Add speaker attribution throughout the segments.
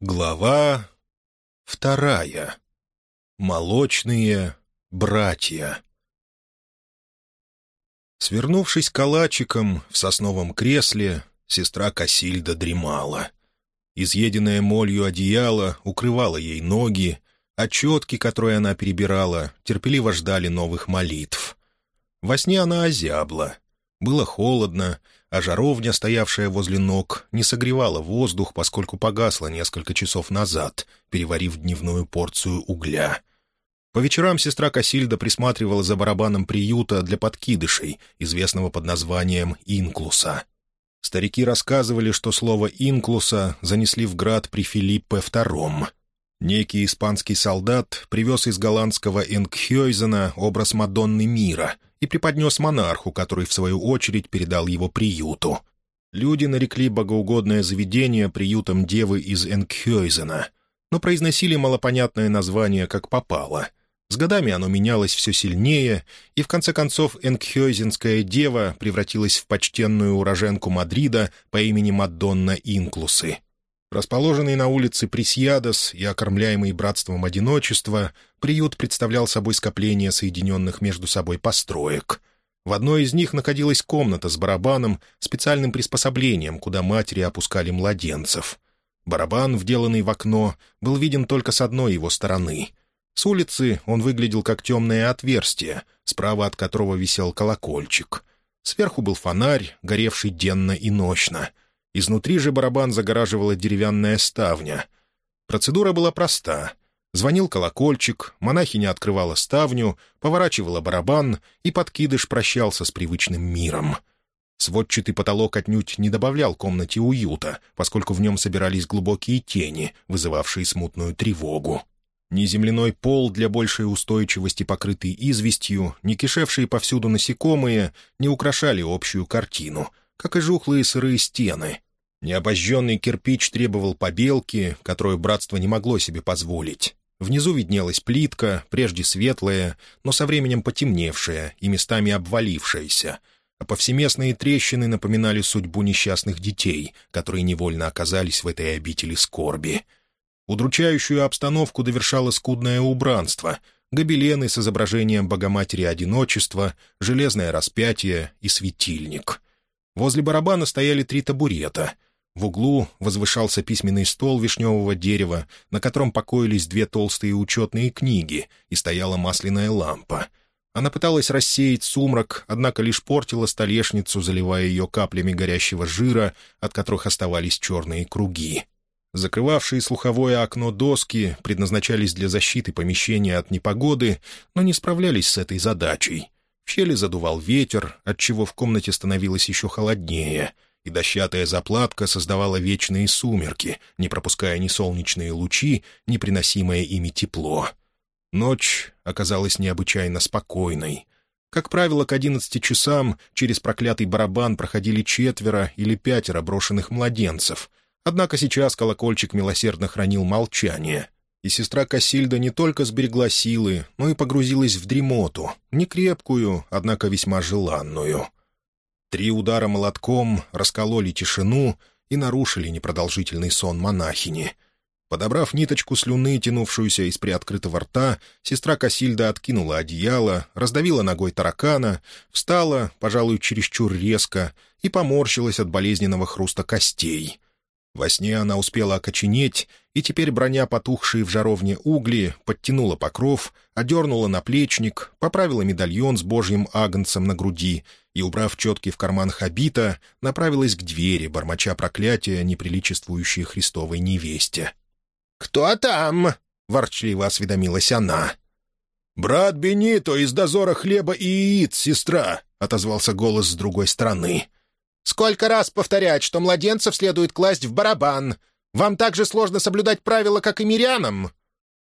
Speaker 1: Глава вторая. Молочные братья. Свернувшись калачиком в сосновом кресле, сестра Касильда дремала. Изъеденное молью одеяло укрывало ей ноги, а четки, которые она перебирала, терпеливо ждали новых молитв. Во сне она озябла. Было холодно, а жаровня, стоявшая возле ног, не согревала воздух, поскольку погасла несколько часов назад, переварив дневную порцию угля. По вечерам сестра Касильда присматривала за барабаном приюта для подкидышей, известного под названием «Инклуса». Старики рассказывали, что слово «инклуса» занесли в град при Филиппе II. Некий испанский солдат привез из голландского Энгхёйзена образ Мадонны мира — и преподнес монарху, который, в свою очередь, передал его приюту. Люди нарекли богоугодное заведение приютом девы из Энгхёйзена, но произносили малопонятное название как попало. С годами оно менялось все сильнее, и в конце концов Энгхёйзенская дева превратилась в почтенную уроженку Мадрида по имени Мадонна Инклусы — Расположенный на улице Пресьядос и окормляемый братством одиночества, приют представлял собой скопление соединенных между собой построек. В одной из них находилась комната с барабаном, специальным приспособлением, куда матери опускали младенцев. Барабан, вделанный в окно, был виден только с одной его стороны. С улицы он выглядел как темное отверстие, справа от которого висел колокольчик. Сверху был фонарь, горевший денно и ночно — Изнутри же барабан загораживала деревянная ставня. Процедура была проста. Звонил колокольчик, монахиня открывала ставню, поворачивала барабан, и подкидыш прощался с привычным миром. Сводчатый потолок отнюдь не добавлял комнате уюта, поскольку в нем собирались глубокие тени, вызывавшие смутную тревогу. Ни земляной пол для большей устойчивости, покрытый известью, ни кишевшие повсюду насекомые не украшали общую картину, как и жухлые сырые стены, Необожженный кирпич требовал побелки, которую братство не могло себе позволить. Внизу виднелась плитка, прежде светлая, но со временем потемневшая и местами обвалившаяся, а повсеместные трещины напоминали судьбу несчастных детей, которые невольно оказались в этой обители скорби. Удручающую обстановку довершало скудное убранство — гобелены с изображением Богоматери Одиночества, железное распятие и светильник. Возле барабана стояли три табурета — в углу возвышался письменный стол вишневого дерева, на котором покоились две толстые учетные книги, и стояла масляная лампа. Она пыталась рассеять сумрак, однако лишь портила столешницу, заливая ее каплями горящего жира, от которых оставались черные круги. Закрывавшие слуховое окно доски предназначались для защиты помещения от непогоды, но не справлялись с этой задачей. В щели задувал ветер, отчего в комнате становилось еще холоднее — и дощатая заплатка создавала вечные сумерки, не пропуская ни солнечные лучи, ни приносимое ими тепло. Ночь оказалась необычайно спокойной. Как правило, к одиннадцати часам через проклятый барабан проходили четверо или пятеро брошенных младенцев. Однако сейчас колокольчик милосердно хранил молчание — и сестра Кассильда не только сберегла силы, но и погрузилась в дремоту, не крепкую, однако весьма желанную. Три удара молотком раскололи тишину и нарушили непродолжительный сон монахини. Подобрав ниточку слюны, тянувшуюся из приоткрытого рта, сестра Касильда откинула одеяло, раздавила ногой таракана, встала, пожалуй, чересчур резко, и поморщилась от болезненного хруста костей. Во сне она успела окоченеть, и теперь броня потухшие в жаровне угли подтянула покров, одернула наплечник, поправила медальон с божьим агнцем на груди и, убрав четки в карман хабита, направилась к двери, бормоча проклятия, неприличествующие Христовой невесте. «Кто там?» — ворчливо осведомилась она. «Брат Бенито из дозора хлеба и яиц, сестра!» — отозвался голос с другой стороны. «Сколько раз повторять, что младенцев следует класть в барабан? Вам так же сложно соблюдать правила, как и мирянам?»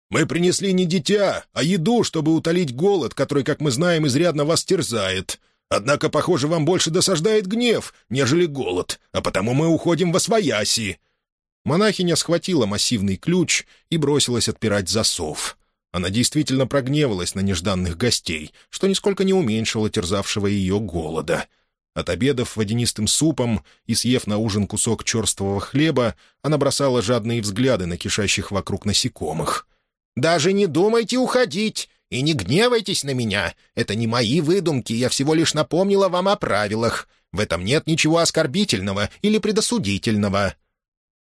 Speaker 1: «Мы принесли не дитя, а еду, чтобы утолить голод, который, как мы знаем, изрядно вас терзает. Однако, похоже, вам больше досаждает гнев, нежели голод, а потому мы уходим во свояси». Монахиня схватила массивный ключ и бросилась отпирать засов. Она действительно прогневалась на нежданных гостей, что нисколько не уменьшило терзавшего ее голода. Отобедав водянистым супом и съев на ужин кусок черствого хлеба, она бросала жадные взгляды на кишащих вокруг насекомых.
Speaker 2: «Даже не думайте уходить! И не гневайтесь на меня! Это не мои выдумки, я всего лишь напомнила вам о правилах. В этом нет ничего оскорбительного или предосудительного».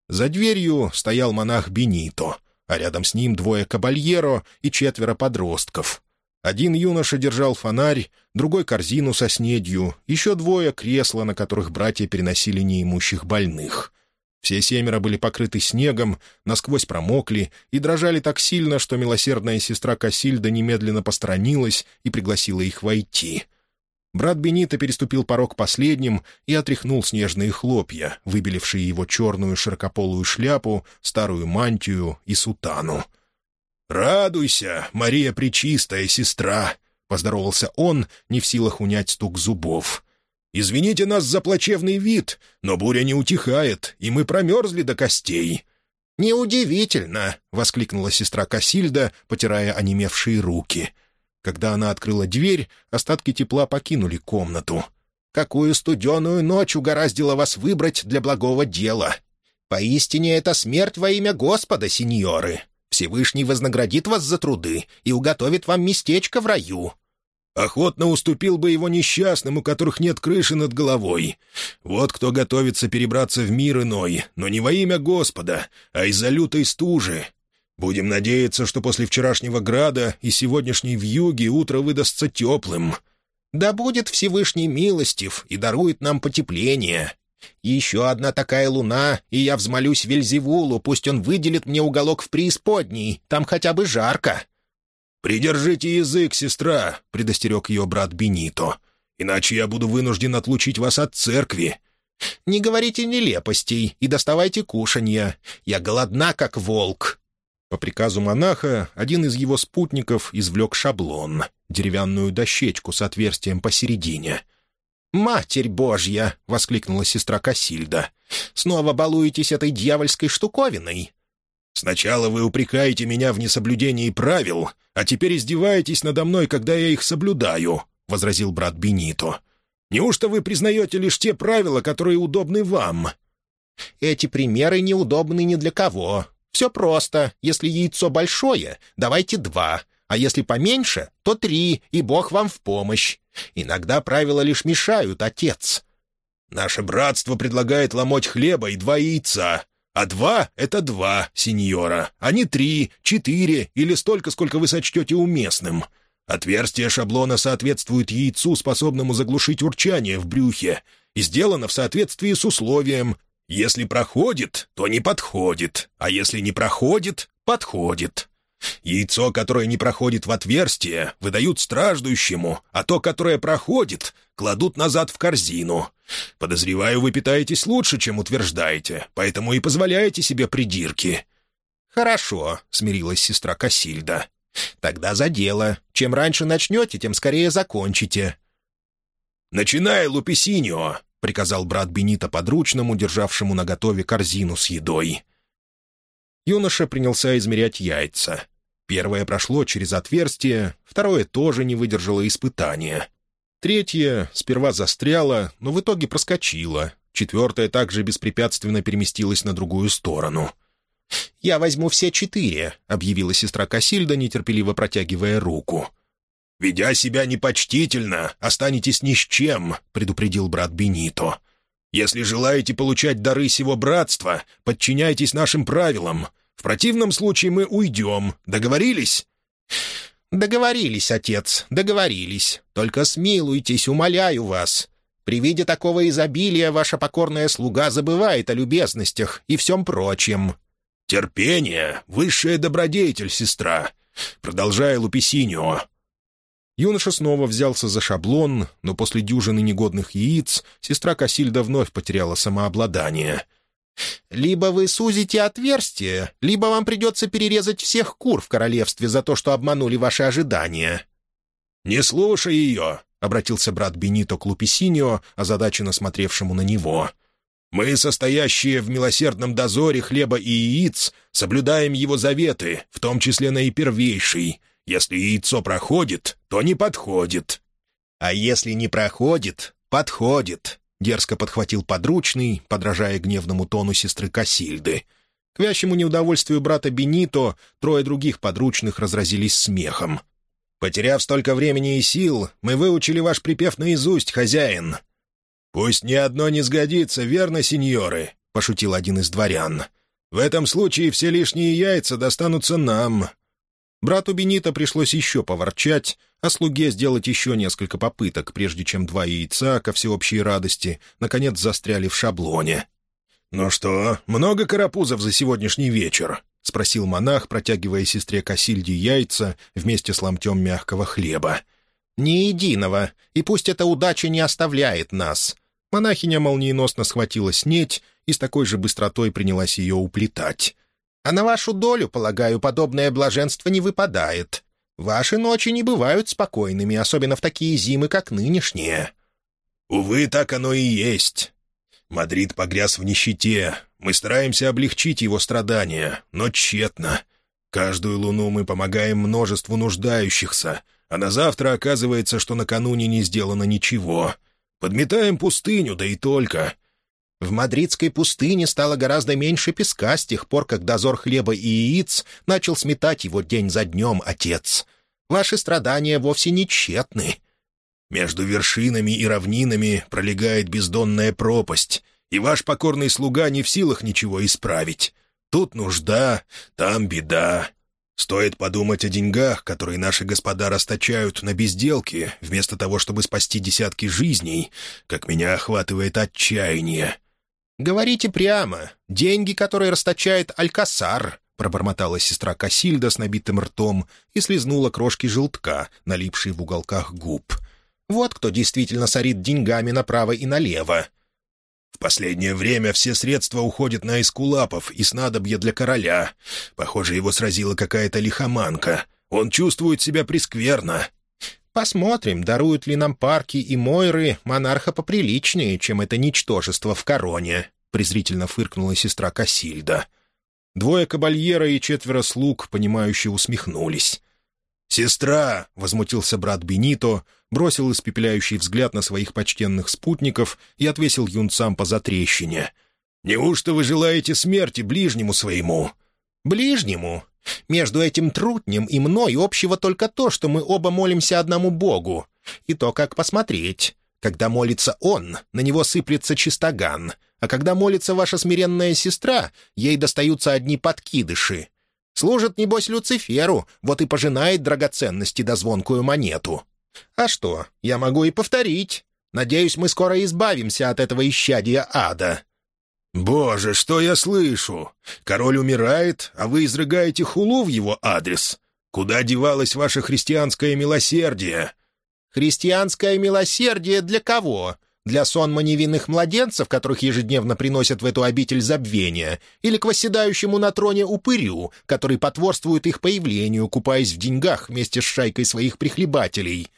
Speaker 1: За дверью стоял монах Бенито, а рядом с ним двое кабальеро и четверо подростков. Один юноша держал фонарь, другой — корзину со снедью, еще двое — кресла, на которых братья переносили неимущих больных. Все семеро были покрыты снегом, насквозь промокли и дрожали так сильно, что милосердная сестра Касильда немедленно посторонилась и пригласила их войти. Брат Бенита переступил порог последним и отряхнул снежные хлопья, выбелившие его черную широкополую шляпу, старую мантию и сутану.
Speaker 3: «Радуйся, Мария Пречистая, сестра!» — поздоровался он, не в силах унять стук зубов. «Извините нас за плачевный вид, но буря не утихает, и мы промерзли до костей».
Speaker 2: «Неудивительно!» — воскликнула сестра Касильда, потирая онемевшие руки. Когда она открыла дверь, остатки тепла покинули комнату. «Какую студеную ночь угораздило вас выбрать для благого дела! Поистине это смерть во имя Господа, сеньоры!» Всевышний вознаградит вас за труды и уготовит вам местечко в раю».
Speaker 3: «Охотно уступил бы его несчастным, у которых нет крыши над головой. Вот кто готовится перебраться в мир иной, но не во имя Господа, а из-за лютой стужи. Будем надеяться, что после вчерашнего града и сегодняшней вьюги утро выдастся теплым».
Speaker 2: «Да будет Всевышний милостив и дарует нам потепление», еще одна такая луна, и я взмолюсь Вельзевулу, пусть он выделит мне уголок в преисподней, там хотя бы жарко».
Speaker 3: «Придержите язык, сестра», — предостерег ее брат Бенито. «Иначе я буду вынужден отлучить вас от церкви».
Speaker 2: «Не говорите нелепостей и доставайте кушанья. Я голодна, как волк».
Speaker 1: По приказу монаха один из его спутников извлек шаблон, деревянную дощечку с отверстием посередине —
Speaker 2: «Матерь Божья!» — воскликнула сестра Касильда. «Снова балуетесь этой дьявольской штуковиной?»
Speaker 3: «Сначала вы упрекаете меня в несоблюдении правил, а теперь издеваетесь надо мной, когда я их соблюдаю», — возразил брат Бенито. «Неужто вы признаете лишь те правила, которые удобны вам?»
Speaker 2: «Эти примеры неудобны ни для кого. Все просто. Если яйцо большое, давайте два, а если поменьше, то три, и Бог вам в помощь. Иногда правила лишь мешают, отец».
Speaker 3: «Наше братство предлагает ломоть хлеба и два яйца. А два — это два, сеньора, а не три, четыре или столько, сколько вы сочтете уместным. Отверстие шаблона соответствует яйцу, способному заглушить урчание в брюхе, и сделано в соответствии с условием. Если проходит, то не подходит, а если не проходит, подходит. Яйцо, которое не проходит в отверстие, выдают страждущему, а то, которое проходит, кладут назад в корзину. Подозреваю, вы питаетесь лучше, чем утверждаете, поэтому и позволяете себе придирки».
Speaker 2: «Хорошо», — смирилась сестра Касильда. «Тогда за дело. Чем раньше начнете, тем скорее закончите».
Speaker 3: «Начинай, Лупесиньо», — приказал брат Бенита подручному, державшему на готове корзину с едой.
Speaker 1: Юноша принялся измерять яйца. Первое прошло через отверстие, второе тоже не выдержало испытания. Третье сперва застряло, но в итоге проскочило. Четвертое также беспрепятственно переместилось на другую сторону.
Speaker 2: «Я возьму все четыре», — объявила сестра Касильда, нетерпеливо протягивая руку.
Speaker 3: «Ведя себя непочтительно, останетесь ни с чем», — предупредил брат Бенито. «Если желаете получать дары сего братства, подчиняйтесь нашим правилам. В противном случае мы уйдем. Договорились?»
Speaker 2: «Договорились, отец, договорились. Только смилуйтесь, умоляю вас. При виде такого изобилия ваша покорная слуга забывает о любезностях и всем прочем».
Speaker 3: «Терпение — высшая добродетель, сестра. Продолжай, Лупесиньо».
Speaker 1: Юноша снова взялся за шаблон, но после дюжины негодных яиц сестра Касильда вновь потеряла самообладание.
Speaker 2: Либо вы сузите отверстие, либо вам придется перерезать всех кур в королевстве за то, что обманули ваши ожидания».
Speaker 3: «Не слушай ее», — обратился брат Бенито к Лупесиньо, озадаченно смотревшему на него. «Мы, состоящие в милосердном дозоре хлеба и яиц, соблюдаем его заветы, в том числе наипервейший. Если яйцо проходит, то не подходит».
Speaker 2: «А если не проходит, «Подходит», — дерзко подхватил подручный, подражая гневному тону сестры Касильды. К вящему неудовольствию брата Бенито трое других подручных разразились смехом. «Потеряв столько времени и сил, мы выучили ваш припев наизусть, хозяин».
Speaker 3: «Пусть ни одно не сгодится, верно, сеньоры?» — пошутил один из дворян. «В этом случае все лишние яйца достанутся нам».
Speaker 2: Брату Бенита пришлось еще поворчать, а слуге сделать еще несколько попыток, прежде чем два яйца, ко всеобщей радости, наконец застряли в шаблоне.
Speaker 3: «Ну что, много карапузов за сегодняшний вечер?» — спросил монах, протягивая сестре Касильде яйца вместе с ломтем мягкого хлеба.
Speaker 2: «Ни единого, и пусть эта удача не оставляет нас». Монахиня молниеносно схватила снеть и с такой же быстротой принялась ее уплетать. «А на вашу долю, полагаю, подобное блаженство не выпадает. Ваши ночи не бывают спокойными, особенно в такие зимы, как нынешние».
Speaker 3: «Увы, так оно и есть. Мадрид погряз в нищете. Мы стараемся облегчить его страдания, но тщетно. Каждую луну мы помогаем множеству нуждающихся, а на завтра оказывается, что накануне не сделано ничего. Подметаем пустыню, да и только.
Speaker 2: В мадридской пустыне стало гораздо меньше песка с тех пор, как дозор хлеба и яиц начал сметать его день за днем, отец. Ваши страдания вовсе не тщетны.
Speaker 3: Между вершинами и равнинами пролегает бездонная пропасть, и ваш покорный слуга не в силах ничего исправить. Тут нужда, там беда. Стоит подумать о деньгах, которые наши господа расточают на безделки, вместо того, чтобы спасти десятки жизней, как меня охватывает отчаяние.
Speaker 2: «Говорите прямо. Деньги, которые расточает Алькасар», — пробормотала сестра Касильда с набитым ртом и слезнула крошки желтка, налипшие в уголках губ. «Вот кто действительно сорит деньгами направо и налево».
Speaker 3: В последнее время все средства уходят на эскулапов и снадобья для короля. Похоже, его сразила какая-то лихоманка. Он чувствует себя прескверно.
Speaker 2: Посмотрим, даруют ли нам парки и Мойры монарха поприличнее, чем это ничтожество в короне», — презрительно фыркнула сестра Касильда. Двое кабальера и четверо слуг, понимающе усмехнулись.
Speaker 3: «Сестра!» — возмутился брат Бенито, бросил испепеляющий взгляд на своих почтенных спутников и отвесил юнцам по затрещине. «Неужто вы желаете смерти ближнему своему?»
Speaker 2: «Ближнему? Между этим трутнем и мной общего только то, что мы оба молимся одному Богу. И то, как посмотреть. Когда молится он, на него сыплется чистоган, а когда молится ваша смиренная сестра, ей достаются одни подкидыши. Служит, небось, Люциферу, вот и пожинает драгоценности до звонкую монету. А что, я могу и повторить. Надеюсь, мы скоро избавимся от этого исчадия ада».
Speaker 3: «Боже, что я слышу! Король умирает, а вы изрыгаете хулу в его адрес. Куда девалось ваше христианское милосердие?»
Speaker 2: «Христианское милосердие для кого? Для сонма невинных младенцев, которых ежедневно приносят в эту обитель забвения, или к восседающему на троне упырю, который потворствует их появлению, купаясь в деньгах вместе с шайкой своих прихлебателей.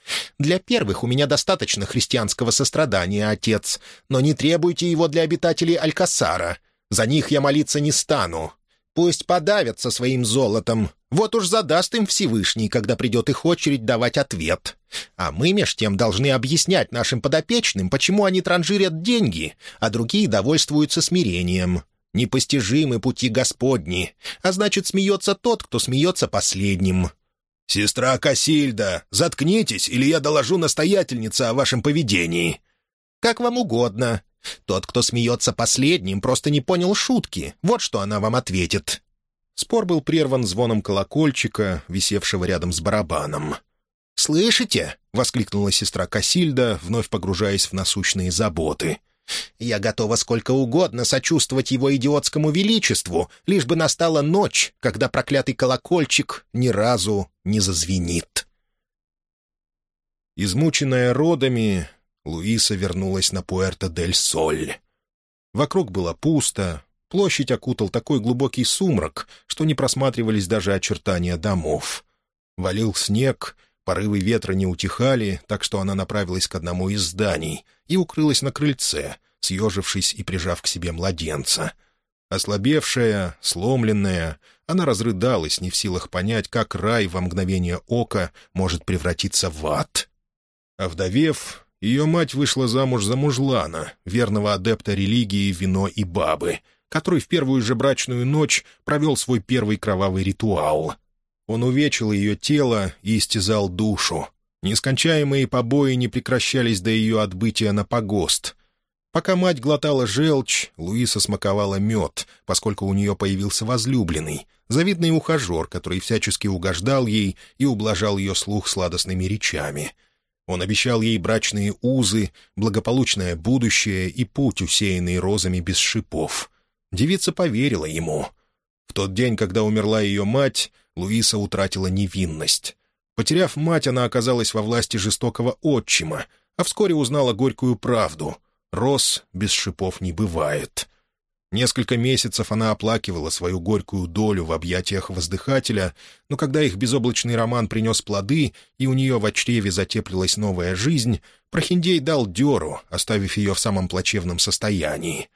Speaker 2: Для первых у меня достаточно христианского сострадания, отец, но не требуйте его для обитателей Алькасара. За них я молиться не стану. Пусть подавятся своим золотом. Вот уж задаст им Всевышний, когда придет их очередь давать ответ. А мы, меж тем, должны объяснять нашим подопечным, почему они транжирят деньги, а другие довольствуются смирением. Непостижимы пути Господни, а значит, смеется тот, кто смеется последним.
Speaker 3: «Сестра Касильда, заткнитесь, или я доложу настоятельнице о вашем поведении».
Speaker 2: «Как вам угодно. Тот, кто смеется последним, просто не понял шутки. Вот что она вам ответит». Спор был прерван звоном колокольчика, висевшего рядом с барабаном. «Слышите?» — воскликнула сестра Касильда, вновь погружаясь в насущные заботы. «Я готова сколько угодно сочувствовать его идиотскому величеству, лишь бы настала ночь, когда проклятый колокольчик ни разу не зазвенит». Измученная родами, Луиса вернулась на Пуэрто-дель-Соль. Вокруг было пусто, площадь окутал такой глубокий сумрак, что не просматривались даже очертания домов. Валил снег, порывы ветра не утихали, так что она направилась к одному из зданий и укрылась на крыльце, съежившись и прижав к себе младенца. Ослабевшая, сломленная, она разрыдалась, не в силах понять, как рай во мгновение ока может превратиться в ад. Овдовев,
Speaker 1: ее мать вышла замуж за мужлана, верного адепта религии вино и бабы, который в первую же брачную ночь провел свой первый кровавый ритуал. Он увечил ее тело и истязал душу. Нескончаемые побои не прекращались до ее отбытия на погост. Пока мать глотала желчь, Луиса смаковала мед, поскольку у нее появился возлюбленный, завидный ухажер, который всячески угождал ей и ублажал ее слух сладостными речами. Он обещал ей брачные узы, благополучное будущее и путь, усеянный розами без шипов. Девица поверила ему. В тот день, когда умерла ее мать, Луиса утратила невинность. Потеряв мать, она оказалась во власти жестокого отчима, а вскоре узнала горькую правду. Роз без шипов не бывает. Несколько месяцев она оплакивала свою горькую долю в объятиях воздыхателя, но когда их безоблачный роман принес плоды, и у нее в чреве затеплилась новая жизнь, Прохиндей дал деру, оставив ее в самом плачевном состоянии.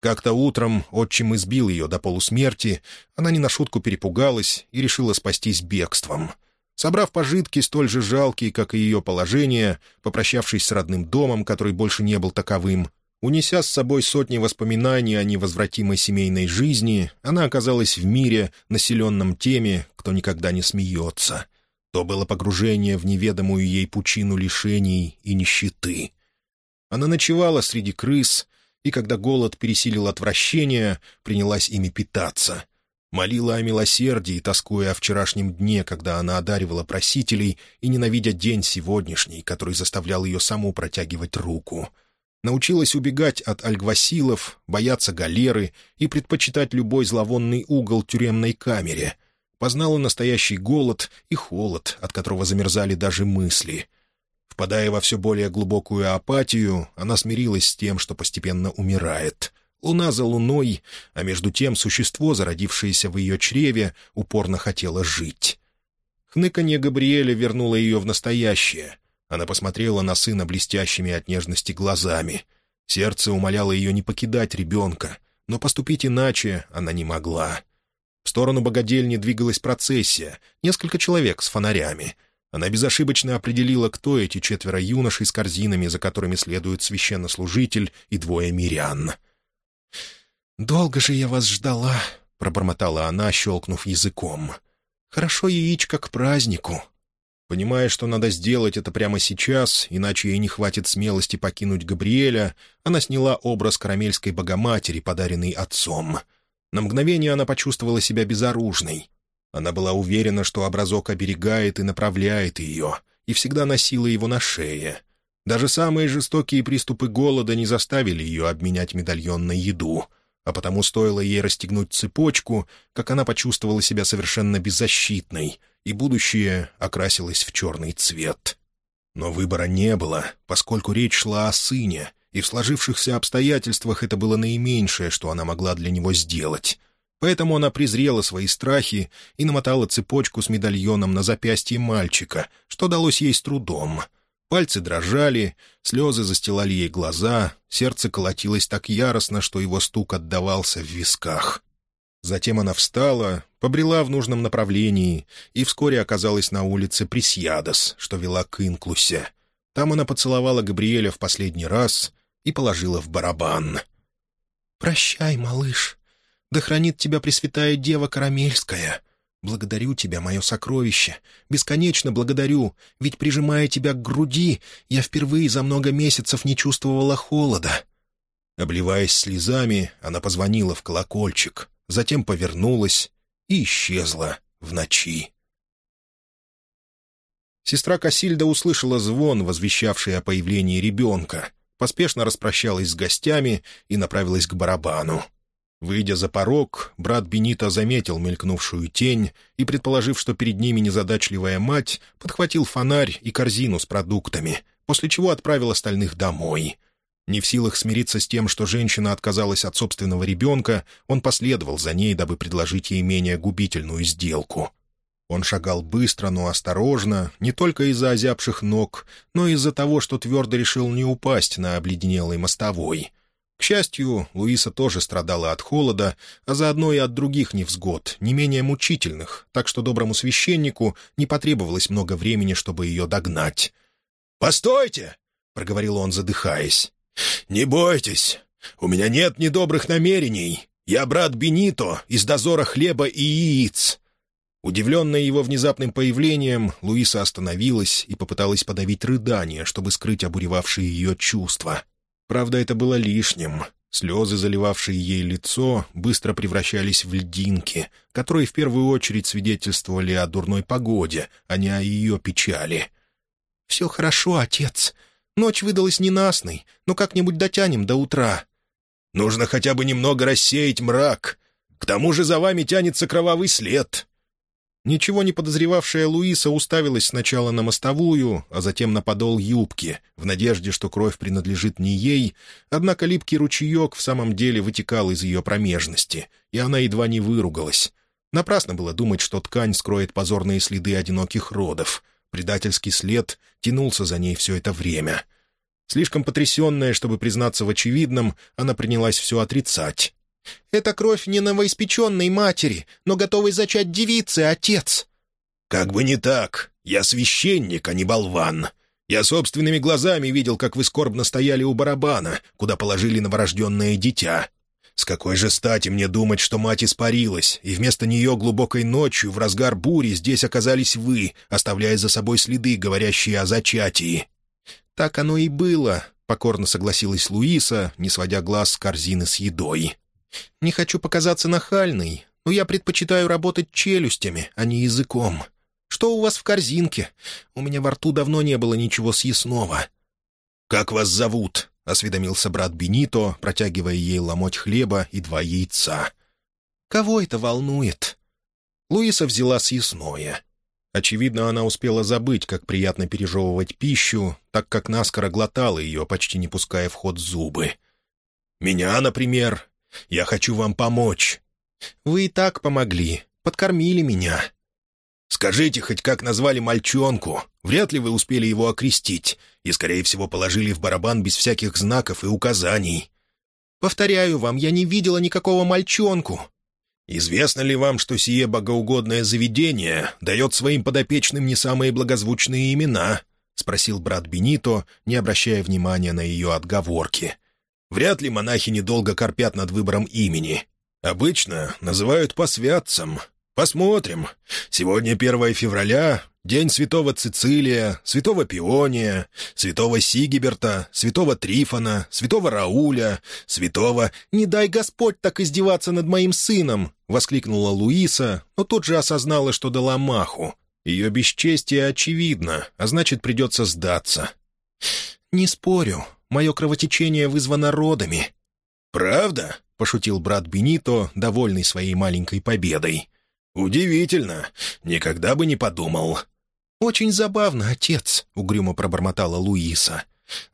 Speaker 1: Как-то утром отчим избил ее до полусмерти, она не на шутку перепугалась и решила спастись бегством. Собрав пожитки, столь же жалкие, как и ее положение, попрощавшись с родным домом, который больше не был таковым, Унеся с собой сотни воспоминаний о невозвратимой семейной жизни, она оказалась в мире, населенном теми, кто никогда не смеется. То было погружение в неведомую ей пучину лишений и нищеты. Она ночевала среди крыс, и когда голод пересилил отвращение, принялась ими питаться. Молила о милосердии, тоскуя о вчерашнем дне, когда она одаривала просителей, и ненавидя день сегодняшний, который заставлял ее саму протягивать руку — научилась убегать от альгвасилов, бояться галеры и предпочитать любой зловонный угол тюремной камере. Познала настоящий голод и холод, от которого замерзали даже мысли. Впадая во все более глубокую апатию, она смирилась с тем, что постепенно умирает. Луна за луной, а между тем существо, зародившееся в ее чреве, упорно хотело жить. Хныканье Габриэля вернуло ее в настоящее — она посмотрела на сына блестящими от нежности глазами. Сердце умоляло ее не покидать ребенка, но поступить иначе она не могла. В сторону богадельни двигалась процессия, несколько человек с фонарями. Она безошибочно определила, кто эти четверо юношей с корзинами, за которыми следует священнослужитель и двое мирян. «Долго же я вас ждала», — пробормотала она, щелкнув языком. «Хорошо яичко к празднику». Понимая, что надо сделать это прямо сейчас, иначе ей не хватит смелости покинуть Габриэля, она сняла образ карамельской богоматери, подаренный отцом. На мгновение она почувствовала себя безоружной. Она была уверена, что образок оберегает и направляет ее, и всегда носила его на шее. Даже самые жестокие приступы голода не заставили ее обменять медальон на еду — а потому стоило ей расстегнуть цепочку, как она почувствовала себя совершенно беззащитной, и будущее окрасилось в черный цвет. Но выбора не было, поскольку речь шла о сыне, и в сложившихся обстоятельствах это было наименьшее, что она могла для него сделать. Поэтому она презрела свои страхи и намотала цепочку с медальоном на запястье мальчика, что далось ей с трудом — Пальцы дрожали, слезы застилали ей глаза, сердце колотилось так яростно, что его стук отдавался в висках. Затем она встала, побрела в нужном направлении и вскоре оказалась на улице Пресьядос, что вела к Инклусе. Там она поцеловала Габриэля в последний раз и положила в барабан. «Прощай, малыш. Да хранит тебя Пресвятая Дева Карамельская», Благодарю тебя, мое сокровище. Бесконечно благодарю, ведь, прижимая тебя к груди, я впервые за много месяцев не чувствовала холода». Обливаясь слезами, она позвонила в колокольчик, затем повернулась и исчезла в ночи. Сестра Касильда услышала звон, возвещавший о появлении ребенка, поспешно распрощалась с гостями и направилась к барабану. Выйдя за порог, брат Бенита заметил мелькнувшую тень и, предположив, что перед ними незадачливая мать, подхватил фонарь и корзину с продуктами, после чего отправил остальных домой. Не в силах смириться с тем, что женщина отказалась от собственного ребенка, он последовал за ней, дабы предложить ей менее губительную сделку. Он шагал быстро, но осторожно, не только из-за озябших ног, но и из-за того, что твердо решил не упасть на обледенелой мостовой — к счастью, Луиса тоже страдала от холода, а заодно и от других невзгод, не менее мучительных, так что доброму священнику не потребовалось много времени, чтобы ее догнать. «Постойте!
Speaker 2: проговорил он, задыхаясь.
Speaker 3: «Не бойтесь, у меня нет недобрых намерений. Я брат Бенито из дозора хлеба и яиц».
Speaker 2: Удивленная его внезапным появлением, Луиса остановилась и попыталась подавить рыдание, чтобы скрыть обуревавшие ее чувства. Правда, это было лишним. Слезы, заливавшие ей лицо, быстро превращались в льдинки, которые в первую очередь свидетельствовали о дурной погоде, а не о ее печали. «Все хорошо, отец. Ночь выдалась ненастной, но как-нибудь дотянем до утра».
Speaker 3: «Нужно хотя бы немного рассеять мрак. К тому же за вами тянется кровавый след».
Speaker 2: Ничего не подозревавшая Луиса уставилась сначала на мостовую, а затем на подол юбки, в надежде, что кровь принадлежит не ей, однако липкий ручеек в самом деле вытекал из ее промежности, и она едва не выругалась. Напрасно было думать, что ткань скроет позорные следы одиноких родов. Предательский след тянулся за ней все это время. Слишком потрясенная, чтобы признаться в очевидном, она принялась все отрицать. «Это кровь не новоиспеченной матери, но готовой зачать девицы, отец!»
Speaker 3: «Как бы не так. Я священник, а не болван. Я собственными глазами видел, как вы скорбно стояли у барабана, куда положили новорожденное дитя. С какой же стати мне думать, что мать испарилась, и вместо нее глубокой ночью, в разгар бури, здесь оказались вы, оставляя за собой следы, говорящие о зачатии?»
Speaker 2: «Так оно и было», — покорно согласилась Луиса, не сводя глаз с корзины с едой. Не хочу показаться нахальной, но я предпочитаю работать челюстями, а не языком. Что у вас в корзинке? У меня во рту давно не было ничего съестного».
Speaker 3: «Как вас зовут?» — осведомился брат Бенито, протягивая ей ломоть хлеба и два яйца.
Speaker 2: «Кого это волнует?» Луиса взяла съестное. Очевидно, она успела забыть, как приятно пережевывать пищу, так как наскоро глотала ее, почти не пуская в ход зубы.
Speaker 3: «Меня, например, я хочу вам помочь».
Speaker 2: «Вы и так помогли. Подкормили меня».
Speaker 3: «Скажите хоть, как назвали мальчонку. Вряд ли вы успели его окрестить, и, скорее всего, положили в барабан без всяких знаков и указаний».
Speaker 2: «Повторяю вам, я не видела никакого мальчонку».
Speaker 3: «Известно ли вам, что сие богоугодное заведение дает своим подопечным не самые благозвучные имена?» — спросил брат Бенито, не обращая внимания на ее отговорки. Вряд ли монахи недолго корпят над выбором имени. Обычно называют по святцам. Посмотрим. Сегодня 1 февраля, день святого Цицилия, святого Пиония, святого Сигиберта, святого Трифона, святого Рауля, святого...
Speaker 2: «Не дай Господь так издеваться над моим сыном!» — воскликнула Луиса, но тут же осознала, что дала маху. Ее бесчестие очевидно, а значит, придется сдаться. «Не спорю. Мое кровотечение вызвано родами».
Speaker 3: «Правда?» — пошутил брат Бенито, довольный своей маленькой победой. «Удивительно. Никогда бы не подумал».
Speaker 2: «Очень забавно, отец», — угрюмо пробормотала Луиса.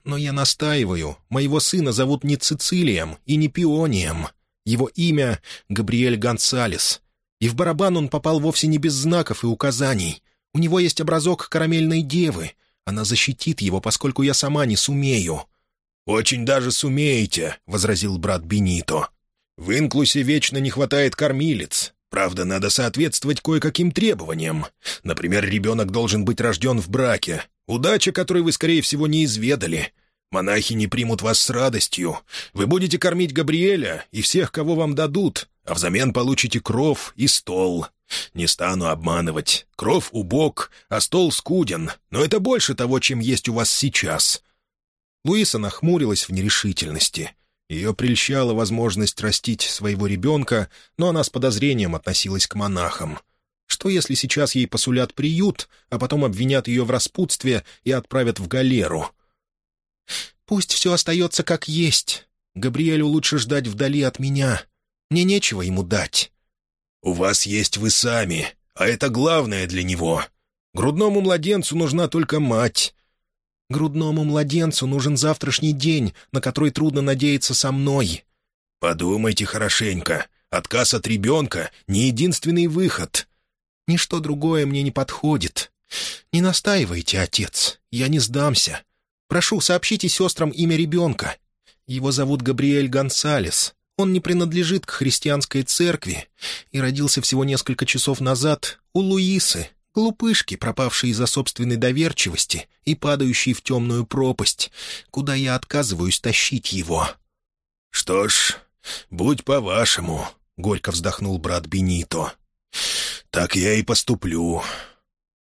Speaker 2: «Но я настаиваю. Моего сына зовут не Цицилием и не Пионием. Его имя — Габриэль Гонсалес. И в барабан он попал вовсе не без знаков и указаний. У него есть образок карамельной девы. Она защитит его, поскольку я сама не сумею.
Speaker 3: «Очень даже сумеете», — возразил брат Бенито. «В Инклусе вечно не хватает кормилец. Правда, надо соответствовать кое-каким требованиям. Например, ребенок должен быть рожден в браке. Удача, которой вы, скорее всего, не изведали. Монахи не примут вас с радостью. Вы будете кормить Габриэля и всех, кого вам дадут, а взамен получите кров и стол. Не стану обманывать. Кров убог, а стол скуден, но это больше того, чем есть у вас сейчас.
Speaker 2: Луиса нахмурилась в нерешительности. Ее прельщала возможность растить своего ребенка, но она с подозрением относилась к монахам. Что, если сейчас ей посулят приют, а потом обвинят ее в распутстве и отправят в галеру? «Пусть все остается как есть. Габриэлю лучше ждать вдали от меня. Мне нечего ему дать».
Speaker 3: «У вас есть вы сами, а это главное для него. Грудному младенцу нужна только мать.
Speaker 2: Грудному младенцу нужен завтрашний день, на который трудно надеяться со мной».
Speaker 3: «Подумайте хорошенько. Отказ от ребенка — не единственный выход».
Speaker 2: «Ничто другое мне не подходит. Не настаивайте, отец. Я не сдамся. Прошу, сообщите сестрам имя ребенка. Его зовут Габриэль Гонсалес. Он не принадлежит к христианской церкви и родился всего несколько часов назад у Луисы, Глупышки, пропавшие из-за собственной доверчивости и падающие в темную пропасть, куда я отказываюсь тащить его».
Speaker 3: «Что ж, будь по-вашему», — горько вздохнул брат Бенито. «Так я и поступлю».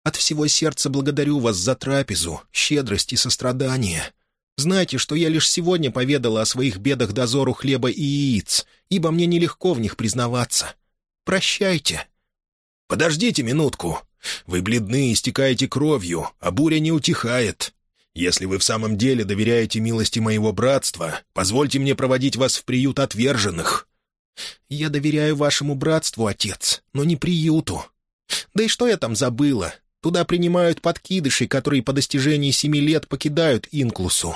Speaker 2: «От всего сердца благодарю вас за трапезу, щедрость и сострадание. Знайте, что я лишь сегодня поведала о своих бедах дозору хлеба и яиц, ибо мне нелегко в них признаваться. Прощайте».
Speaker 3: «Подождите минутку. Вы бледны и истекаете кровью, а буря не утихает. Если вы в самом деле доверяете милости моего братства, позвольте мне проводить вас в приют отверженных».
Speaker 2: «Я доверяю вашему братству, отец, но не приюту. Да и что я там забыла? Туда принимают подкидышей, которые по достижении семи лет покидают Инклусу».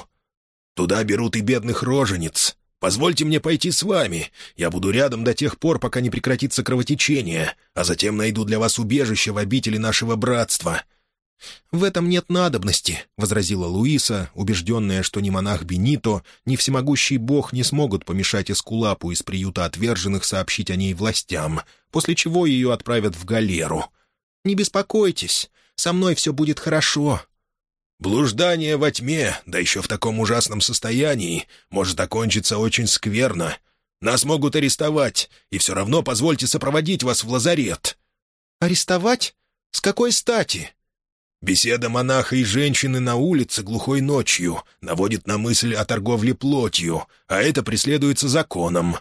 Speaker 3: «Туда берут и бедных рожениц. Позвольте мне пойти с вами. Я буду рядом до тех пор, пока не прекратится кровотечение, а затем найду для вас убежище в обители нашего братства».
Speaker 2: «В этом нет надобности», — возразила Луиса, убежденная, что ни монах Бенито, ни всемогущий бог не смогут помешать Эскулапу из приюта отверженных сообщить о ней властям, после чего ее отправят в галеру. «Не беспокойтесь, со мной все будет хорошо.
Speaker 3: Блуждание во тьме, да еще в таком ужасном состоянии, может окончиться очень скверно. Нас могут арестовать, и все равно позвольте сопроводить вас в лазарет».
Speaker 2: «Арестовать? С какой стати?»
Speaker 3: Беседа монаха и женщины на улице глухой ночью наводит на мысль о торговле плотью, а это преследуется законом.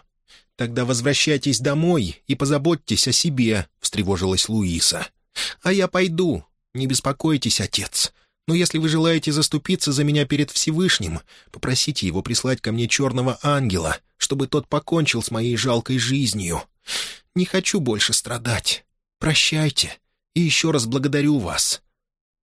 Speaker 2: «Тогда возвращайтесь домой и позаботьтесь о себе», — встревожилась Луиса. «А я пойду. Не беспокойтесь, отец. Но если вы желаете заступиться за меня перед Всевышним, попросите его прислать ко мне черного ангела, чтобы тот покончил с моей жалкой жизнью. Не хочу больше страдать. Прощайте. И еще раз благодарю вас».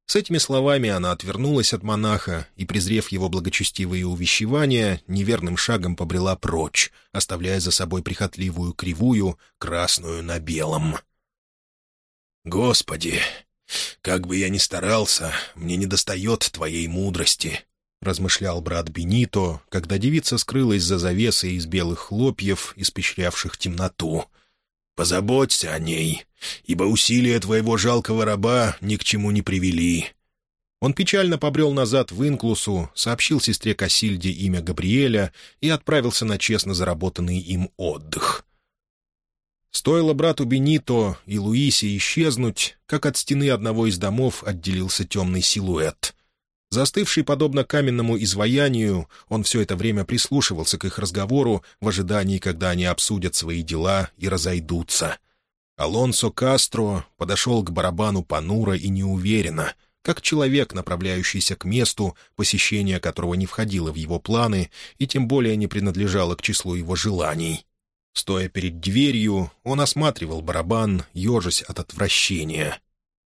Speaker 2: С этими словами она отвернулась от монаха и, презрев его благочестивые увещевания, неверным шагом побрела прочь, оставляя за собой прихотливую кривую, красную на белом.
Speaker 3: «Господи, «Как бы я ни старался, мне недостает твоей мудрости», — размышлял брат Бенито, когда девица скрылась за завесой из белых хлопьев, испещрявших темноту. «Позаботься о ней, ибо усилия твоего жалкого раба ни к чему не привели».
Speaker 2: Он печально побрел назад в Инклусу, сообщил сестре Кассильде имя Габриэля и отправился на честно заработанный им отдых. Стоило брату Бенито и Луисе исчезнуть, как от стены одного из домов отделился темный силуэт. Застывший подобно каменному изваянию, он все это время прислушивался к их разговору в ожидании, когда они обсудят свои дела и разойдутся. Алонсо Кастро подошел к барабану понуро и неуверенно, как человек, направляющийся к месту, посещение которого не входило в его планы и тем более не принадлежало к числу его желаний. Стоя перед дверью, он осматривал барабан, ежась от отвращения.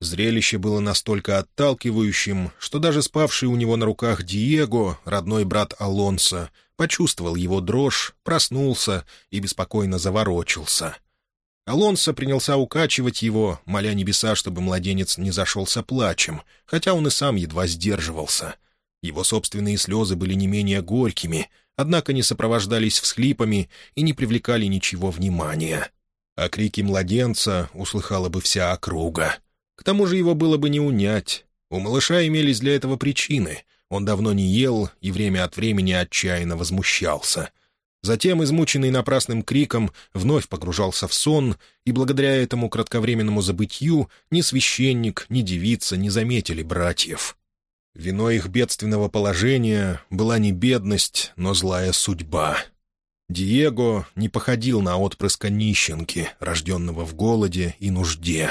Speaker 2: Зрелище было настолько отталкивающим, что даже спавший у него на руках Диего, родной брат Алонса, почувствовал его дрожь, проснулся и беспокойно заворочился. Алонсо принялся укачивать его, моля небеса, чтобы младенец не зашелся плачем, хотя он и сам едва сдерживался. Его собственные слезы были не менее горькими — однако не сопровождались всхлипами и не привлекали ничего внимания. А крики младенца услыхала бы вся округа. К тому же его было бы не унять. У малыша имелись для этого причины. Он давно не ел и время от времени отчаянно возмущался. Затем, измученный напрасным криком, вновь погружался в сон, и благодаря этому кратковременному забытью ни священник, ни девица не заметили братьев. Виной их бедственного положения была не бедность, но злая судьба. Диего не походил на отпрыска нищенки, рожденного в голоде и нужде.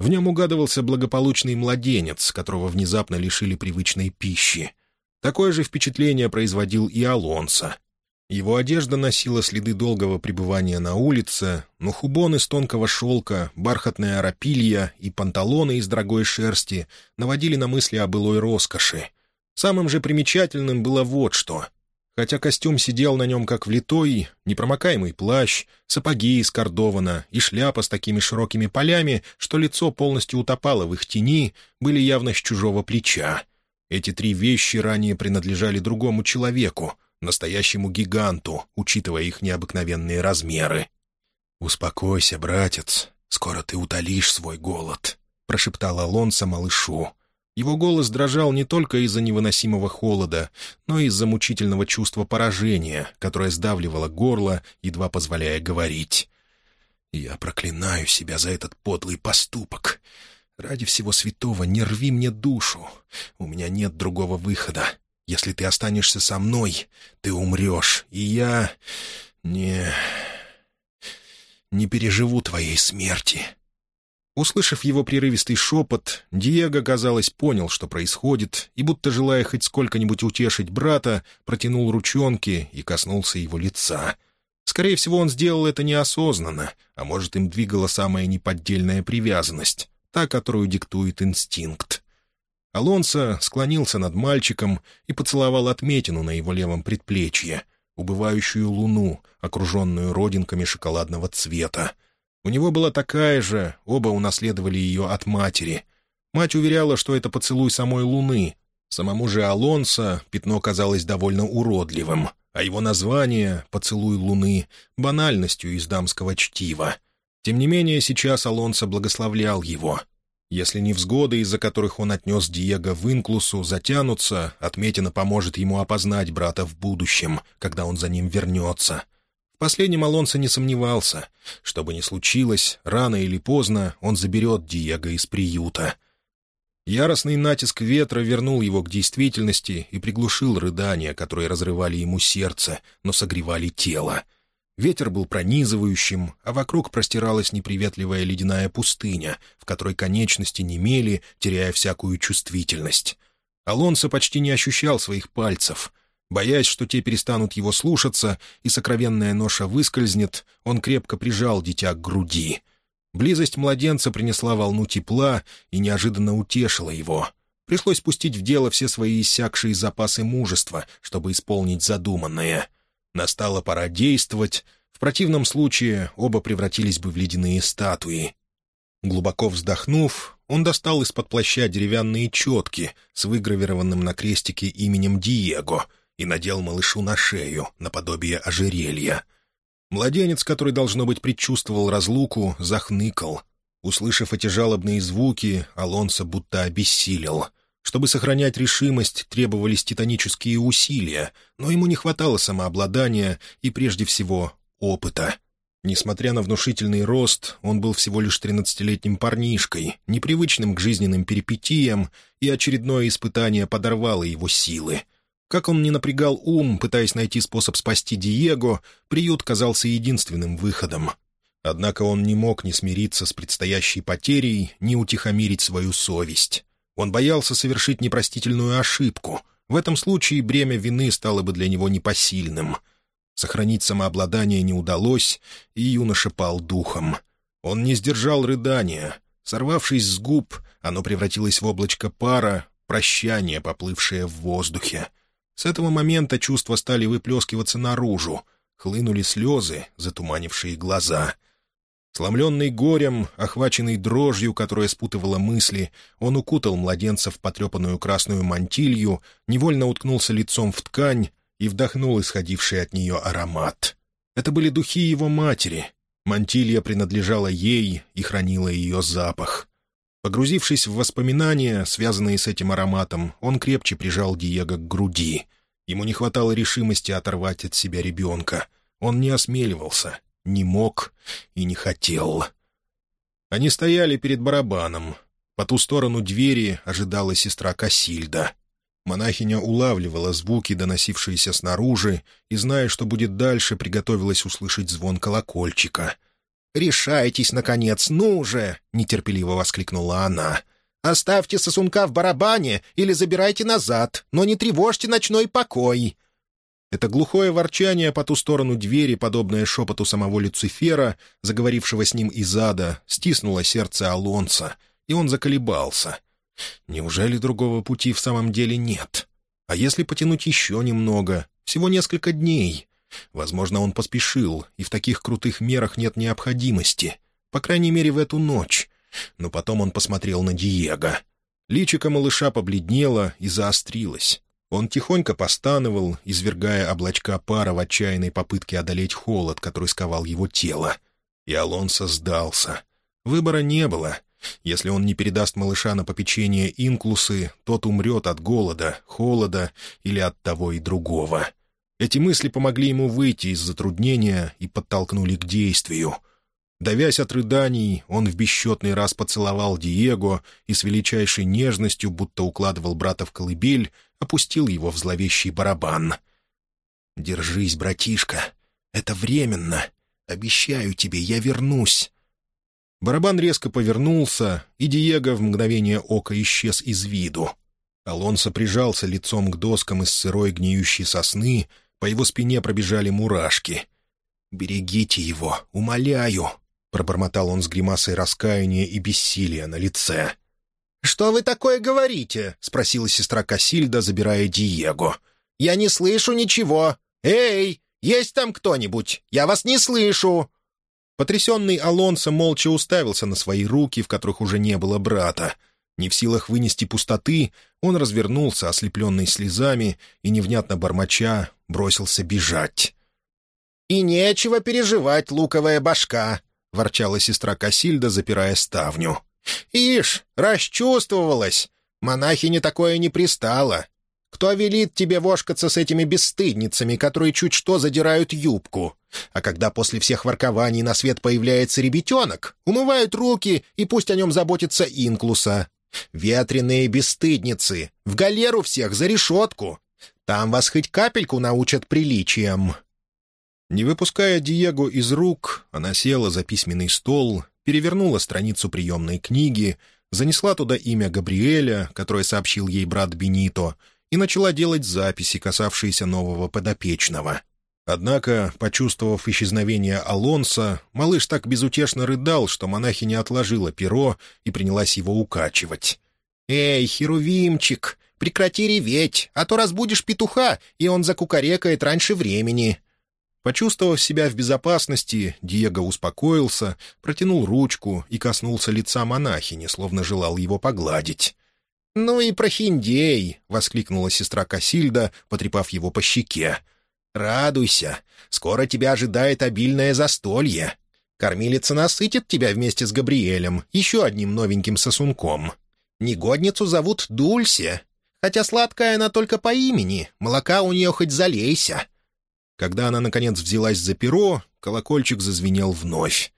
Speaker 2: В нем угадывался благополучный младенец, которого внезапно лишили привычной пищи. Такое же впечатление производил и Алонсо, его одежда носила следы долгого пребывания на улице, но хубон из тонкого шелка, бархатная арапилья и панталоны из дорогой шерсти наводили на мысли о былой роскоши. Самым же примечательным было вот что. Хотя костюм сидел на нем как влитой, непромокаемый плащ, сапоги из кордована и шляпа с такими широкими полями, что лицо полностью утопало в их тени, были явно с чужого плеча. Эти три вещи ранее принадлежали другому человеку, настоящему гиганту, учитывая их необыкновенные размеры. «Успокойся, братец, скоро ты утолишь свой голод», —
Speaker 1: прошептал Алонсо малышу. Его голос дрожал не только из-за невыносимого холода, но и из-за мучительного чувства поражения, которое сдавливало горло, едва позволяя говорить. «Я проклинаю себя за этот подлый поступок. Ради всего святого не рви мне душу. У меня нет другого выхода. Если ты останешься со мной, ты умрешь, и я... не... не переживу твоей смерти». Услышав его прерывистый шепот, Диего, казалось, понял, что происходит, и, будто желая хоть сколько-нибудь утешить брата, протянул ручонки и коснулся его лица. Скорее всего, он сделал это неосознанно, а может, им двигала самая неподдельная привязанность, та, которую диктует инстинкт. Алонсо склонился над мальчиком и поцеловал отметину на его левом предплечье, убывающую луну, окруженную родинками шоколадного цвета, у него была такая же, оба унаследовали ее от матери. Мать уверяла, что это поцелуй самой Луны. Самому же Алонсо пятно казалось довольно уродливым, а его название «Поцелуй Луны» — банальностью из дамского чтива. Тем не менее, сейчас Алонсо благословлял его. Если невзгоды, из-за которых он отнес Диего в Инклусу, затянутся, отметина поможет ему опознать брата в будущем, когда он за ним вернется — последнем Алонсо не сомневался. Что бы ни случилось, рано или поздно он заберет Диего из приюта. Яростный натиск ветра вернул его к действительности и приглушил рыдания, которые разрывали ему сердце, но согревали тело. Ветер был пронизывающим, а вокруг простиралась неприветливая ледяная пустыня, в которой конечности немели, теряя всякую чувствительность. Алонсо почти не ощущал своих пальцев. Боясь, что те перестанут его слушаться, и сокровенная ноша выскользнет, он крепко прижал дитя к груди. Близость младенца принесла волну тепла и неожиданно утешила его. Пришлось пустить в дело все свои иссякшие запасы мужества, чтобы исполнить задуманное. Настала пора действовать, в противном случае оба превратились бы в ледяные статуи. Глубоко вздохнув, он достал из-под плаща деревянные четки с выгравированным на крестике именем Диего — и надел малышу на шею, наподобие ожерелья. Младенец, который, должно быть, предчувствовал разлуку, захныкал. Услышав эти жалобные звуки, Алонсо будто обессилел. Чтобы сохранять решимость, требовались титанические усилия, но ему не хватало самообладания и, прежде всего, опыта. Несмотря на внушительный рост, он был всего лишь тринадцатилетним парнишкой, непривычным к жизненным перипетиям, и очередное испытание подорвало его силы. Как он не напрягал ум, пытаясь найти способ спасти Диего, приют казался единственным выходом. Однако он не мог ни смириться с предстоящей потерей, ни утихомирить свою совесть. Он боялся совершить непростительную ошибку. В этом случае бремя вины стало бы для него непосильным. Сохранить самообладание не удалось, и юноша пал духом. Он не сдержал рыдания. Сорвавшись с губ, оно превратилось в облачко пара, прощание, поплывшее в воздухе. С этого момента чувства стали выплескиваться наружу, хлынули слезы, затуманившие глаза. Сломленный горем, охваченный дрожью, которая спутывала мысли, он укутал младенца в потрепанную красную мантилью, невольно уткнулся лицом в ткань и вдохнул исходивший от нее аромат. Это были духи его матери. Мантилья принадлежала ей и хранила ее запах. Погрузившись в воспоминания, связанные с этим ароматом, он крепче прижал Диего к груди. Ему не хватало решимости оторвать от себя ребенка. Он не осмеливался, не мог и не хотел. Они стояли перед барабаном. По ту сторону двери ожидала сестра Касильда. Монахиня улавливала звуки, доносившиеся снаружи, и, зная, что будет дальше, приготовилась услышать звон колокольчика — «Решайтесь, наконец, ну же!» — нетерпеливо воскликнула она. «Оставьте сосунка в барабане или забирайте назад, но не тревожьте ночной покой!» Это глухое ворчание по ту сторону двери, подобное шепоту самого Люцифера, заговорившего с ним из ада, стиснуло сердце Алонса, и он заколебался. Неужели другого пути в самом деле нет? А если потянуть еще немного, всего несколько дней? Возможно, он поспешил, и в таких крутых мерах нет необходимости. По крайней мере, в эту ночь. Но потом он посмотрел на Диего. Личико малыша побледнело и заострилось. Он тихонько постановал, извергая облачка пара в отчаянной попытке одолеть холод, который сковал его тело. И Алонсо сдался. Выбора не было. Если он не передаст малыша на попечение инклусы, тот умрет от голода, холода или от того и другого. Эти мысли помогли ему выйти из затруднения и подтолкнули к действию. Давясь от рыданий, он в бесчетный раз поцеловал Диего и с величайшей нежностью, будто укладывал брата в колыбель, опустил его в зловещий барабан. «Держись, братишка, это временно. Обещаю тебе, я вернусь». Барабан резко повернулся, и Диего в мгновение ока исчез из виду. Алонсо прижался лицом к доскам из сырой гниющей сосны, по его спине пробежали мурашки. «Берегите его, умоляю!» — пробормотал он с гримасой раскаяния и бессилия на лице.
Speaker 2: «Что вы такое говорите?» — спросила сестра Касильда, забирая Диего. «Я не слышу ничего. Эй, есть там кто-нибудь? Я вас не слышу!»
Speaker 1: Потрясенный Алонсо молча уставился на свои руки, в которых уже не было брата — не в силах вынести пустоты, он развернулся, ослепленный слезами, и, невнятно бормоча, бросился бежать.
Speaker 2: «И нечего переживать, луковая башка!» — ворчала сестра Касильда, запирая ставню. «Ишь, расчувствовалась! Монахине такое не пристало. Кто велит тебе вошкаться с этими бесстыдницами, которые чуть что задирают юбку? А когда после всех воркований на свет появляется ребятенок, умывают руки, и пусть о нем заботится инклуса. Ветреные бесстыдницы! В галеру всех за решетку! Там вас хоть капельку научат приличиям!»
Speaker 1: Не выпуская Диего из рук, она села за письменный стол, перевернула страницу приемной книги, занесла туда имя Габриэля, которое сообщил ей брат Бенито, и начала делать записи, касавшиеся нового подопечного. Однако, почувствовав исчезновение Алонса, малыш так безутешно рыдал, что монахиня отложила перо и принялась его укачивать.
Speaker 2: «Эй, Херувимчик, прекрати реветь, а то разбудишь петуха, и он закукарекает раньше времени».
Speaker 1: Почувствовав себя в безопасности, Диего успокоился, протянул ручку и коснулся лица монахини, словно желал его погладить.
Speaker 2: «Ну и прохиндей!» — воскликнула сестра Касильда, потрепав его по щеке. «Радуйся! Скоро тебя ожидает обильное застолье. Кормилица насытит тебя вместе с Габриэлем, еще одним новеньким сосунком. Негодницу зовут Дульсе, хотя сладкая она только по имени, молока у нее хоть залейся».
Speaker 1: Когда она, наконец, взялась за перо, колокольчик зазвенел вновь.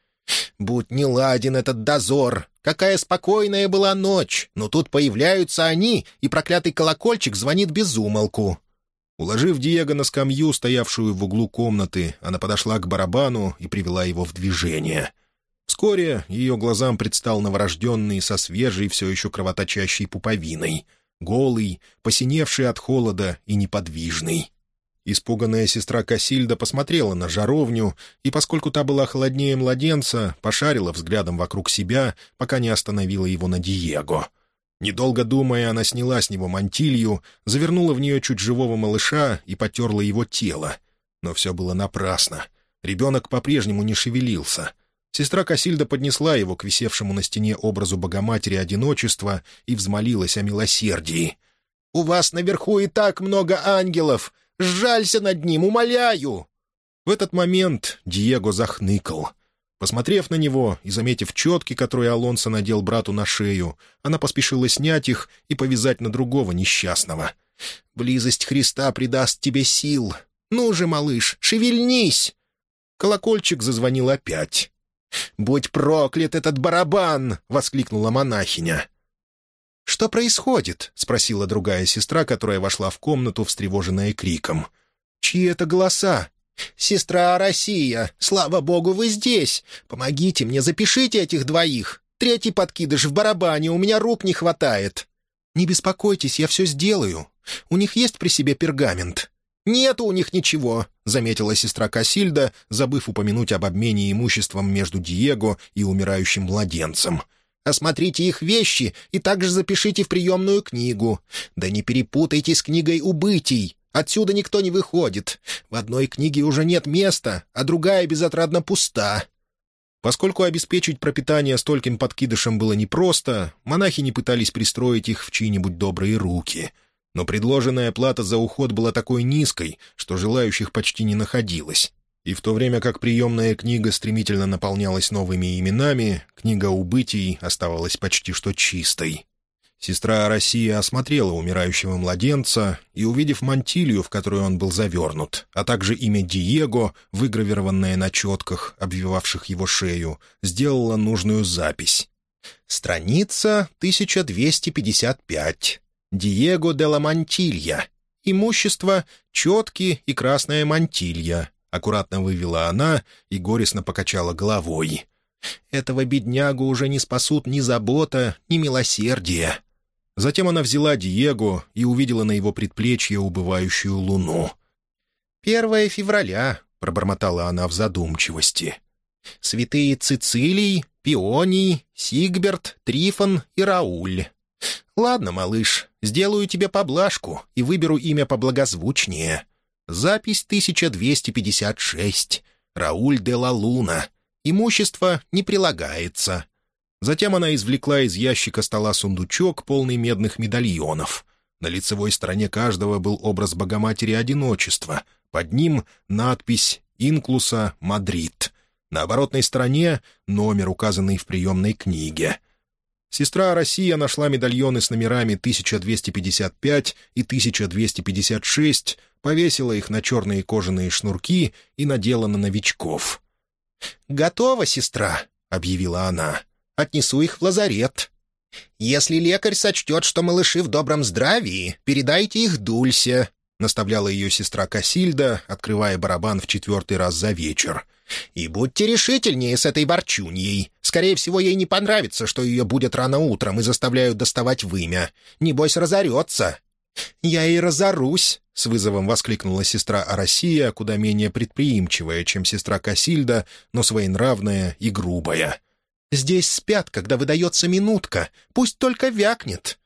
Speaker 2: «Будь не ладен этот дозор! Какая спокойная была ночь! Но тут появляются они, и проклятый колокольчик звонит без умолку.
Speaker 1: Уложив Диего на скамью, стоявшую в углу комнаты, она подошла к барабану и привела его в движение. Вскоре ее глазам предстал новорожденный со свежей, все еще кровоточащей пуповиной, голый, посиневший от холода и неподвижный. Испуганная сестра Касильда посмотрела на жаровню, и, поскольку та была холоднее младенца, пошарила взглядом вокруг себя, пока не остановила его на Диего — Недолго думая, она сняла с него мантилью, завернула в нее чуть живого малыша и потерла его тело. Но все было напрасно. Ребенок по-прежнему не шевелился. Сестра Касильда поднесла его к висевшему на стене образу Богоматери одиночества и взмолилась о милосердии.
Speaker 2: «У вас наверху и так много ангелов! Сжалься над ним, умоляю!»
Speaker 1: В этот момент Диего захныкал — Посмотрев на него и заметив четки, которые Алонсо надел брату на шею, она поспешила снять их и повязать на другого несчастного.
Speaker 2: «Близость Христа придаст тебе сил. Ну же, малыш, шевельнись!» Колокольчик зазвонил опять. «Будь проклят этот барабан!» — воскликнула монахиня. «Что происходит?» — спросила другая сестра, которая вошла в комнату, встревоженная криком. «Чьи это голоса?» «Сестра Россия, слава богу, вы здесь! Помогите мне, запишите этих двоих! Третий подкидыш в барабане, у меня рук не хватает!» «Не беспокойтесь, я все сделаю. У них есть при себе пергамент?» «Нету у них ничего», — заметила сестра Касильда, забыв упомянуть об обмене имуществом между Диего и умирающим младенцем. «Осмотрите их вещи и также запишите в приемную книгу. Да не перепутайте с книгой убытий. Отсюда никто не выходит. В одной книге уже нет места, а другая безотрадно пуста».
Speaker 1: Поскольку обеспечить пропитание стольким подкидышам было непросто, монахи не пытались пристроить их в чьи-нибудь добрые руки. Но предложенная плата за уход была такой низкой, что желающих почти не находилось. И в то время как приемная книга стремительно наполнялась новыми именами, книга убытий оставалась почти что чистой. Сестра Россия осмотрела умирающего младенца и, увидев мантилью, в которую он был завернут, а также имя Диего, выгравированное на четках, обвивавших его шею, сделала нужную запись. «Страница 1255. Диего де ла Мантилья. Имущество — четки и красная мантилья», — аккуратно вывела она и горестно покачала головой. «Этого беднягу уже не спасут ни забота, ни милосердие». Затем она взяла Диего и увидела на его предплечье убывающую луну. «Первое февраля», — пробормотала она в задумчивости. «Святые Цицилий, Пионий, Сигберт, Трифон и Рауль. Ладно, малыш, сделаю тебе поблажку и выберу имя поблагозвучнее. Запись 1256. Рауль де ла Луна. Имущество не прилагается. Затем она извлекла из ящика стола сундучок, полный медных медальонов. На лицевой стороне каждого был образ Богоматери Одиночества. Под ним надпись «Инклуса, Мадрид». На оборотной стороне — номер, указанный в приемной книге. Сестра Россия нашла медальоны с номерами 1255 и 1256, повесила их на черные кожаные шнурки и надела на новичков. «Готово, сестра», — объявила она отнесу их в лазарет. Если лекарь сочтет, что малыши в добром здравии, передайте их Дульсе», — наставляла ее сестра Касильда, открывая барабан в четвертый раз за вечер. «И будьте решительнее с этой ворчуньей. Скорее всего, ей не понравится, что ее будет рано утром и заставляют доставать вымя. Небось, разорется». «Я и разорусь», — с вызовом воскликнула сестра Арасия, куда менее предприимчивая, чем сестра Касильда, но своенравная и грубая. Здесь спят, когда выдается минутка. Пусть только вякнет».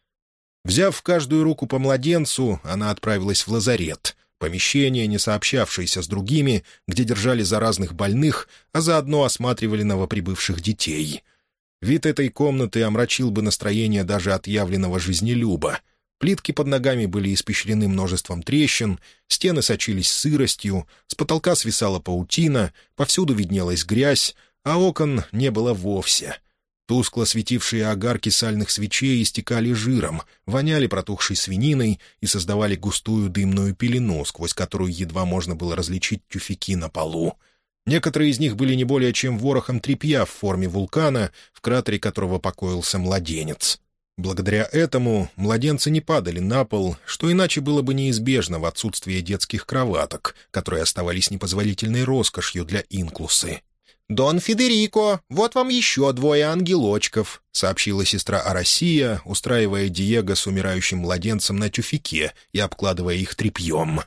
Speaker 1: Взяв в каждую руку по младенцу, она отправилась в лазарет, помещение, не сообщавшееся с другими, где держали заразных больных, а заодно осматривали новоприбывших детей. Вид этой комнаты омрачил бы настроение даже отъявленного жизнелюба. Плитки под ногами были испещрены множеством трещин, стены сочились сыростью, с потолка свисала паутина, повсюду виднелась грязь, а окон не было вовсе. Тускло светившие огарки сальных свечей истекали жиром, воняли протухшей свининой и создавали густую дымную пелену, сквозь которую едва можно было различить тюфяки на полу. Некоторые из них были не более чем ворохом тряпья в форме вулкана, в кратере которого покоился младенец. Благодаря этому младенцы не падали на пол, что иначе было бы неизбежно в отсутствие детских кроваток, которые оставались непозволительной роскошью для инклусы. «Дон Федерико, вот вам еще двое ангелочков», — сообщила сестра Арасия, устраивая Диего с умирающим младенцем на тюфике и обкладывая их тряпьем.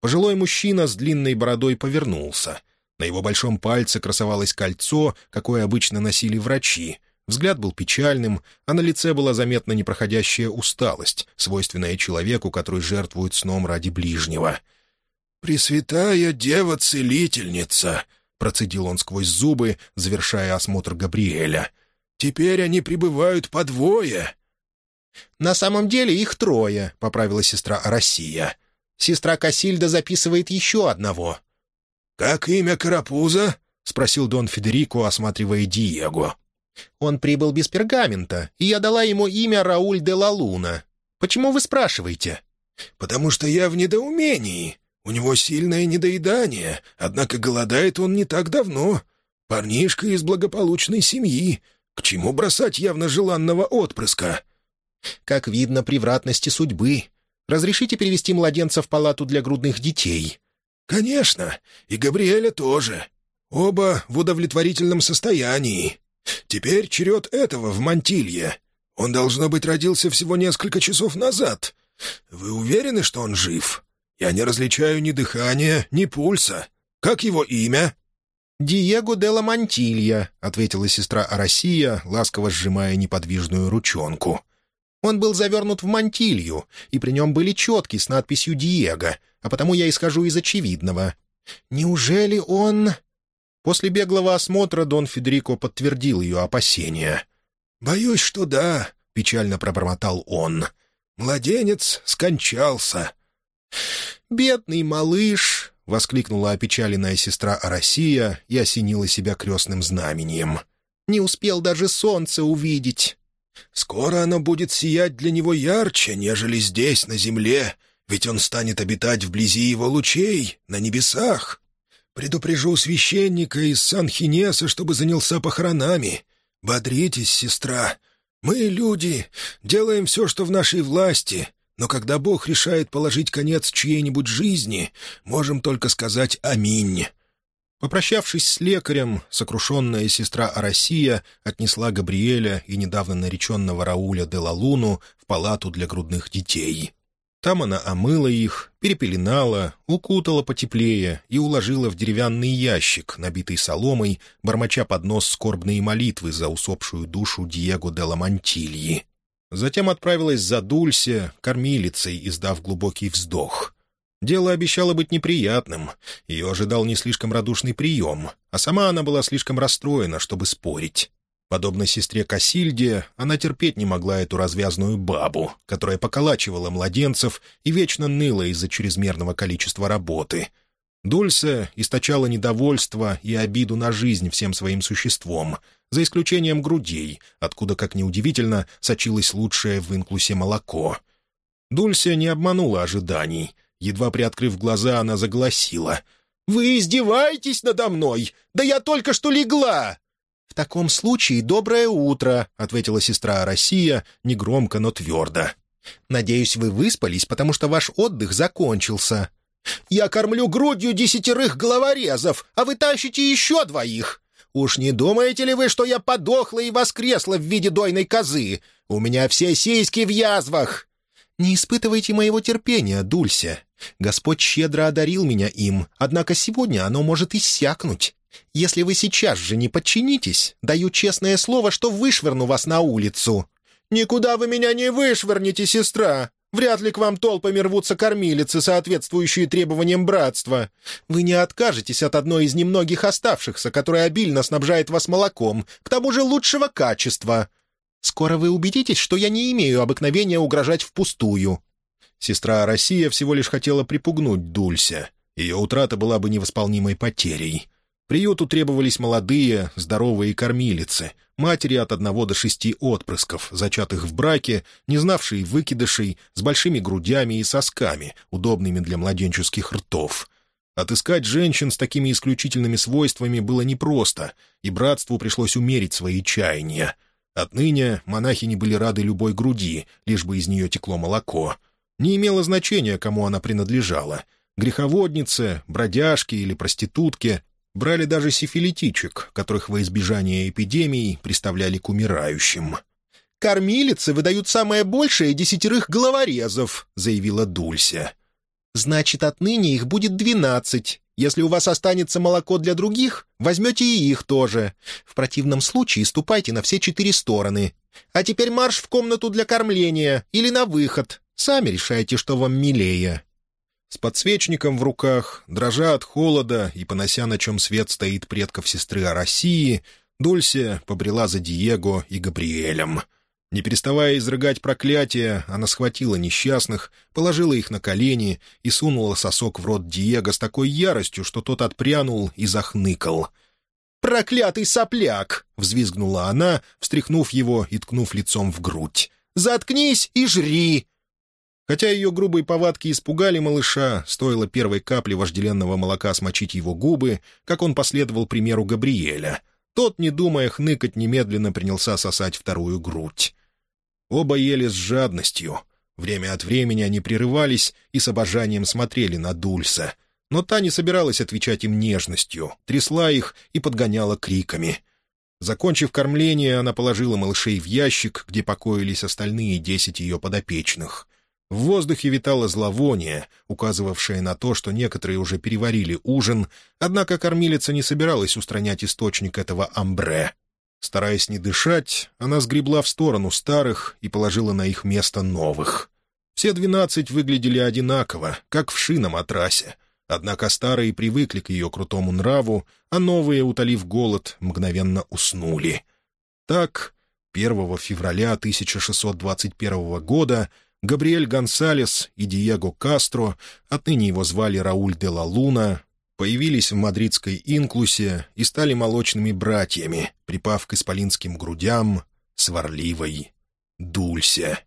Speaker 1: Пожилой мужчина с длинной бородой повернулся. На его большом пальце красовалось кольцо, какое обычно носили врачи. Взгляд был печальным, а на лице была заметна непроходящая усталость, свойственная человеку, который жертвует сном ради ближнего.
Speaker 3: «Пресвятая Дева-целительница!»
Speaker 1: Процедил он сквозь зубы, завершая осмотр Габриэля.
Speaker 3: «Теперь они прибывают по двое».
Speaker 1: «На самом деле их трое», — поправила сестра Россия. «Сестра Касильда записывает еще одного».
Speaker 3: «Как имя Карапуза?»
Speaker 1: — спросил Дон Федерико, осматривая Диего. «Он прибыл без пергамента, и я дала ему имя Рауль де ла Луна. Почему вы спрашиваете?»
Speaker 3: «Потому что я в недоумении. У него сильное недоедание, однако голодает он не так давно. Парнишка из благополучной семьи. К чему бросать явно желанного отпрыска?»
Speaker 1: «Как видно, превратности судьбы. Разрешите перевести младенца в палату для грудных детей?»
Speaker 3: «Конечно. И Габриэля тоже. Оба в удовлетворительном состоянии. Теперь черед этого в Мантилье. Он, должно быть, родился всего несколько часов назад. Вы уверены, что он жив?» Я не различаю ни дыхания, ни пульса. Как его имя?»
Speaker 1: «Диего де ла Мантилья», — ответила сестра Арасия, ласково сжимая неподвижную ручонку. «Он был завернут в мантилью, и при нем были четки с надписью «Диего», а потому я исхожу из очевидного. Неужели он...» После беглого осмотра Дон Федерико подтвердил ее опасения.
Speaker 3: «Боюсь, что да», — печально пробормотал он. «Младенец скончался.
Speaker 1: «Бедный малыш!» — воскликнула опечаленная сестра Арасия и осенила себя крестным знамением. «Не успел даже солнце увидеть».
Speaker 3: «Скоро оно будет сиять для него ярче, нежели здесь, на земле, ведь он станет обитать вблизи его лучей, на небесах. Предупрежу священника из Сан-Хинеса, чтобы занялся похоронами. Бодритесь, сестра. Мы, люди, делаем все, что в нашей власти, но когда Бог решает положить конец чьей-нибудь жизни, можем только сказать «Аминь».
Speaker 1: Попрощавшись с лекарем, сокрушенная сестра Арасия отнесла Габриэля и недавно нареченного Рауля де Лалуну в палату для грудных детей. Там она омыла их, перепеленала, укутала потеплее и уложила в деревянный ящик, набитый соломой, бормоча под нос скорбные молитвы за усопшую душу Диего де Ламантильи. Затем отправилась за Дульсе, кормилицей, издав глубокий вздох. Дело обещало быть неприятным. Ее ожидал не слишком радушный прием, а сама она была слишком расстроена, чтобы спорить. Подобно сестре Касильде, она терпеть не могла эту развязную бабу, которая поколачивала младенцев и вечно ныла из-за чрезмерного количества работы — Дульса источала недовольство и обиду на жизнь всем своим существом, за исключением грудей, откуда, как неудивительно, сочилось лучшее в инклусе молоко. Дулься не обманула ожиданий. Едва приоткрыв глаза, она загласила. «Вы издеваетесь надо мной? Да я только что легла!» «В таком случае доброе утро», — ответила сестра Россия, негромко, но твердо. «Надеюсь, вы выспались, потому что ваш отдых закончился». «Я кормлю грудью десятерых головорезов, а вы тащите еще двоих. Уж не думаете ли вы, что я подохла и воскресла в виде дойной козы? У меня все сиськи в язвах!» «Не испытывайте моего терпения, Дулься. Господь щедро одарил меня им, однако сегодня оно может иссякнуть. Если вы сейчас же не подчинитесь, даю честное слово, что вышвырну вас на улицу». «Никуда вы меня не вышвырнете, сестра. Вряд ли к вам толпами рвутся кормилицы, соответствующие требованиям братства. Вы не откажетесь от одной из немногих оставшихся, которая обильно снабжает вас молоком, к тому же лучшего качества. Скоро вы убедитесь, что я не имею обыкновения угрожать впустую». Сестра Россия всего лишь хотела припугнуть Дулься. Ее утрата была бы невосполнимой потерей. Приюту требовались молодые, здоровые кормилицы, матери от одного до шести отпрысков, зачатых в браке, не знавшие выкидышей, с большими грудями и сосками, удобными для младенческих ртов. Отыскать женщин с такими исключительными свойствами было непросто, и братству пришлось умерить свои чаяния. Отныне монахини были рады любой груди, лишь бы из нее текло молоко. Не имело значения, кому она принадлежала — греховоднице, бродяжке или проститутке, Брали даже сифилитичек, которых во избежание эпидемий приставляли к умирающим. «Кормилицы выдают самое большее десятерых головорезов», — заявила Дулься. «Значит, отныне их будет двенадцать. Если у вас останется молоко для других, возьмете и их тоже. В противном случае ступайте на все четыре стороны. А теперь марш в комнату для кормления или на выход. Сами решайте, что вам милее». С подсвечником в руках, дрожа от холода и понося, на чем свет стоит предков сестры о России, Дульсия побрела за Диего и Габриэлем. Не переставая изрыгать проклятия, она схватила несчастных, положила их на колени и сунула сосок в рот Диего с такой яростью, что тот отпрянул и захныкал. «Проклятый сопляк!» — взвизгнула она, встряхнув его и ткнув лицом в грудь. «Заткнись и жри! Хотя ее грубые повадки испугали малыша, стоило первой капли вожделенного молока смочить его губы, как он последовал примеру Габриэля. Тот, не думая хныкать, немедленно принялся сосать вторую грудь. Оба ели с жадностью. Время от времени они прерывались и с обожанием смотрели на Дульса. Но та не собиралась отвечать им нежностью, трясла их и подгоняла криками. Закончив кормление, она положила малышей в ящик, где покоились остальные десять ее подопечных. В воздухе витало зловоние, указывавшее на то, что некоторые уже переварили ужин, однако кормилица не собиралась устранять источник этого амбре. Стараясь не дышать, она сгребла в сторону старых и положила на их место новых. Все двенадцать выглядели одинаково, как в на матрасе. Однако старые привыкли к ее крутому нраву, а новые, утолив голод, мгновенно уснули. Так, 1 февраля 1621 года Габриэль Гонсалес и Диего Кастро, отныне его звали Рауль де ла Луна, появились в мадридской инклусе и стали молочными братьями, припав к исполинским грудям сварливой Дульсе.